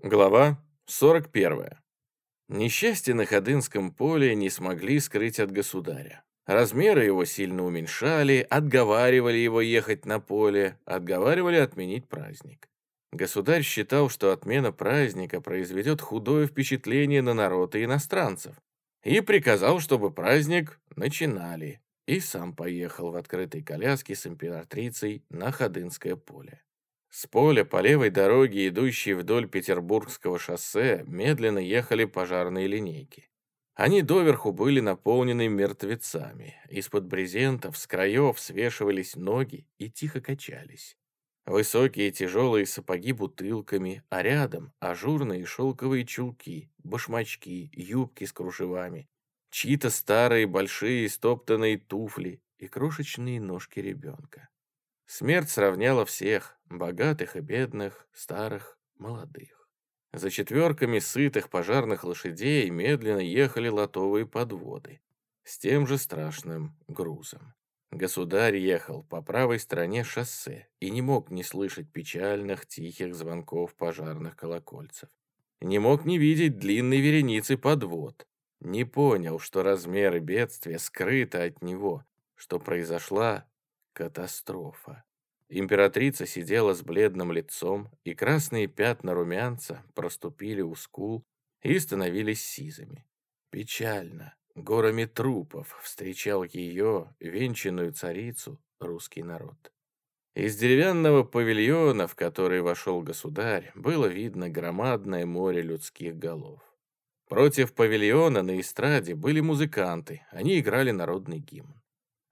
Глава 41. Несчастье на Ходынском поле не смогли скрыть от государя. Размеры его сильно уменьшали, отговаривали его ехать на поле, отговаривали отменить праздник. Государь считал, что отмена праздника произведет худое впечатление на народ и иностранцев, и приказал, чтобы праздник начинали, и сам поехал в открытой коляске с императрицей на Ходынское поле. С поля по левой дороге, идущей вдоль Петербургского шоссе, медленно ехали пожарные линейки. Они доверху были наполнены мертвецами. Из-под брезентов с краев свешивались ноги и тихо качались. Высокие тяжелые сапоги бутылками, а рядом ажурные шелковые чулки, башмачки, юбки с кружевами, чьи-то старые большие стоптанные туфли и крошечные ножки ребенка. Смерть сравняла всех, богатых и бедных, старых, молодых. За четверками сытых пожарных лошадей медленно ехали лотовые подводы с тем же страшным грузом. Государь ехал по правой стороне шоссе и не мог не слышать печальных тихих звонков пожарных колокольцев. Не мог не видеть длинной вереницы подвод. Не понял, что размеры бедствия скрыты от него, что произошла Катастрофа. Императрица сидела с бледным лицом, и красные пятна румянца проступили у скул и становились сизыми. Печально, горами трупов встречал ее, венчанную царицу, русский народ. Из деревянного павильона, в который вошел государь, было видно громадное море людских голов. Против павильона на эстраде были музыканты, они играли народный гимн.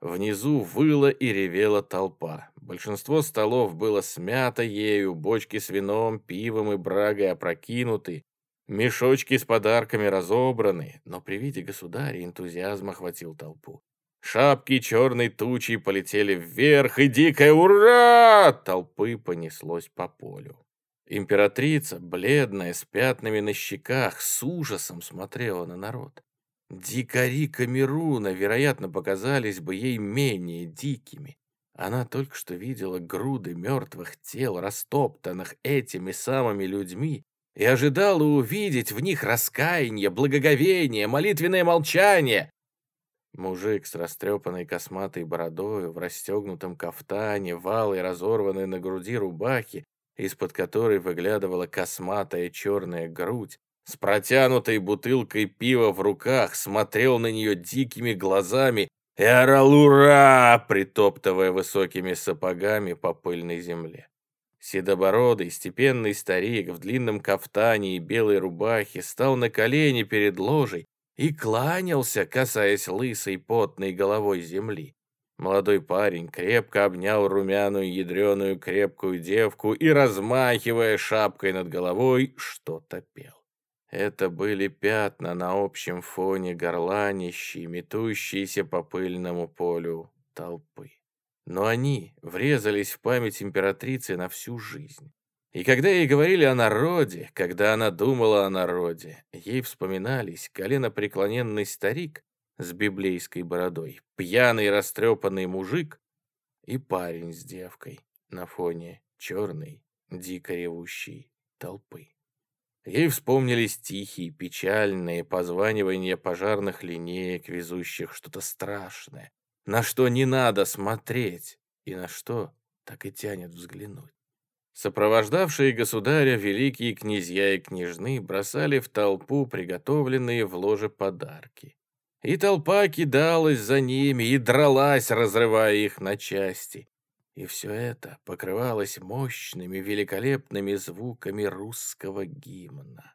Внизу выла и ревела толпа. Большинство столов было смято ею, бочки с вином, пивом и брагой опрокинуты, мешочки с подарками разобраны, но при виде государя энтузиазм охватил толпу. Шапки черной тучей полетели вверх, и дикое «Ура!» толпы понеслось по полю. Императрица, бледная, с пятнами на щеках, с ужасом смотрела на народ. Дикари Камеруна, вероятно, показались бы ей менее дикими. Она только что видела груды мертвых тел, растоптанных этими самыми людьми, и ожидала увидеть в них раскаяние, благоговение, молитвенное молчание. Мужик с растрепанной косматой бородою, в расстегнутом кафтане, валой, разорванной на груди рубахи, из-под которой выглядывала косматая черная грудь, с протянутой бутылкой пива в руках, смотрел на нее дикими глазами и орал «Ура!», притоптывая высокими сапогами по пыльной земле. Седобородый, степенный старик в длинном кафтане и белой рубахе стал на колени перед ложей и кланялся, касаясь лысой потной головой земли. Молодой парень крепко обнял румяную ядреную крепкую девку и, размахивая шапкой над головой, что-то пел. Это были пятна на общем фоне горланищей, метущиеся по пыльному полю толпы. Но они врезались в память императрицы на всю жизнь. И когда ей говорили о народе, когда она думала о народе, ей вспоминались коленопреклоненный старик с библейской бородой, пьяный растрепанный мужик и парень с девкой на фоне черной, дико ревущей толпы. Ей вспомнились тихие, печальные позванивания пожарных линеек, везущих что-то страшное, на что не надо смотреть и на что так и тянет взглянуть. Сопровождавшие государя великие князья и княжны бросали в толпу приготовленные в ложе подарки. И толпа кидалась за ними и дралась, разрывая их на части. И все это покрывалось мощными, великолепными звуками русского гимна.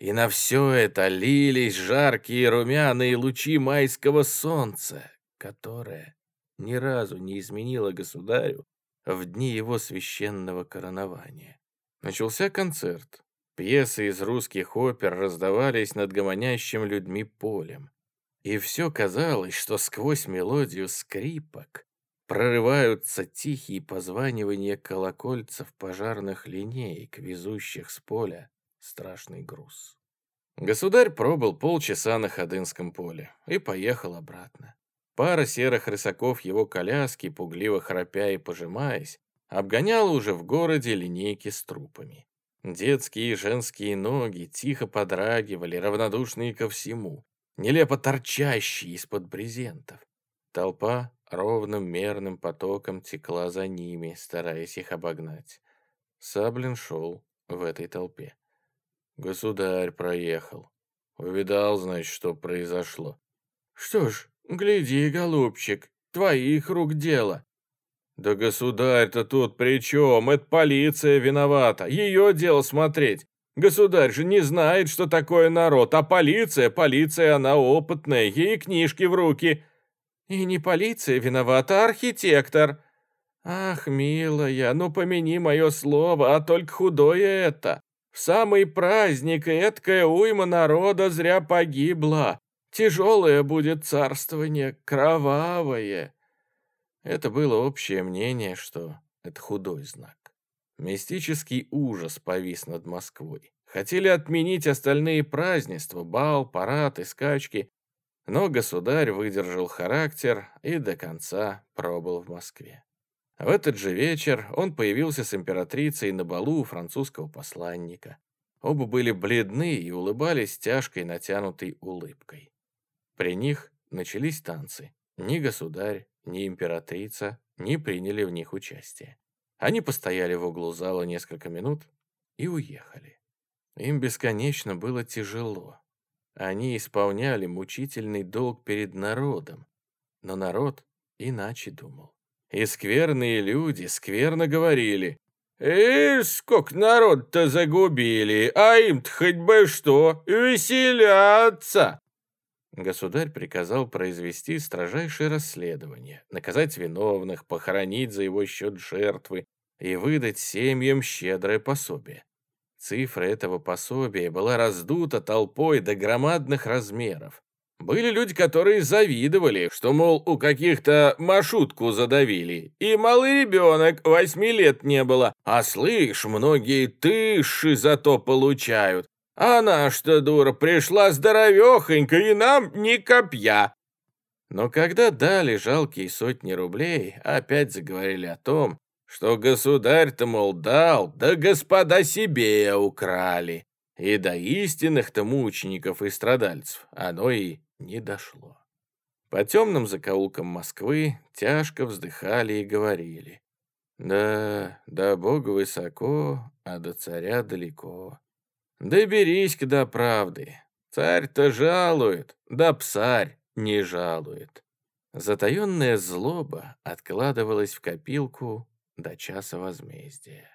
И на все это лились жаркие румяные лучи майского солнца, которое ни разу не изменило государю в дни его священного коронования. Начался концерт. Пьесы из русских опер раздавались над гомонящим людьми полем. И все казалось, что сквозь мелодию скрипок Прорываются тихие позванивания колокольцев пожарных линеек, везущих с поля страшный груз. Государь пробыл полчаса на Ходынском поле и поехал обратно. Пара серых рысаков его коляски, пугливо храпя и пожимаясь, обгоняла уже в городе линейки с трупами. Детские и женские ноги тихо подрагивали, равнодушные ко всему, нелепо торчащие из-под брезентов. Толпа ровным мерным потоком текла за ними, стараясь их обогнать. Саблин шел в этой толпе. Государь проехал. Увидал, значит, что произошло. Что ж, гляди, голубчик, твоих рук дело. Да государь-то тут при чем? Это полиция виновата. Ее дело смотреть. Государь же не знает, что такое народ, а полиция, полиция, она опытная, ей книжки в руки. И не полиция виновата, а архитектор. Ах, милая, ну помяни мое слово, а только худое это. В самый праздник эткая уйма народа зря погибла. Тяжелое будет царствование, кровавое. Это было общее мнение, что это худой знак. Мистический ужас повис над Москвой. Хотели отменить остальные празднества, бал, парад и скачки, но государь выдержал характер и до конца пробыл в Москве. В этот же вечер он появился с императрицей на балу у французского посланника. Оба были бледны и улыбались тяжкой натянутой улыбкой. При них начались танцы. Ни государь, ни императрица не приняли в них участие. Они постояли в углу зала несколько минут и уехали. Им бесконечно было тяжело. Они исполняли мучительный долг перед народом, но народ иначе думал. И скверные люди скверно говорили, «Ишь, сколько народ-то загубили, а им-то хоть бы что, веселятся!» Государь приказал произвести строжайшее расследование, наказать виновных, похоронить за его счет жертвы и выдать семьям щедрое пособие. Цифра этого пособия была раздута толпой до громадных размеров. Были люди, которые завидовали, что, мол, у каких-то маршрутку задавили, и малый ребенок восьми лет не было, а, слышь, многие тысячи зато получают. Она что, дура, пришла здоровехонько, и нам ни копья. Но когда дали жалкие сотни рублей, опять заговорили о том, что государь-то, мол, дал, да господа себе украли. И до истинных-то мучеников и страдальцев оно и не дошло. По темным закоулкам Москвы тяжко вздыхали и говорили. Да, до Бога высоко, а до царя далеко. Доберись-ка до правды. Царь-то жалует, да псарь не жалует. Затаенная злоба откладывалась в копилку до часа возмездия.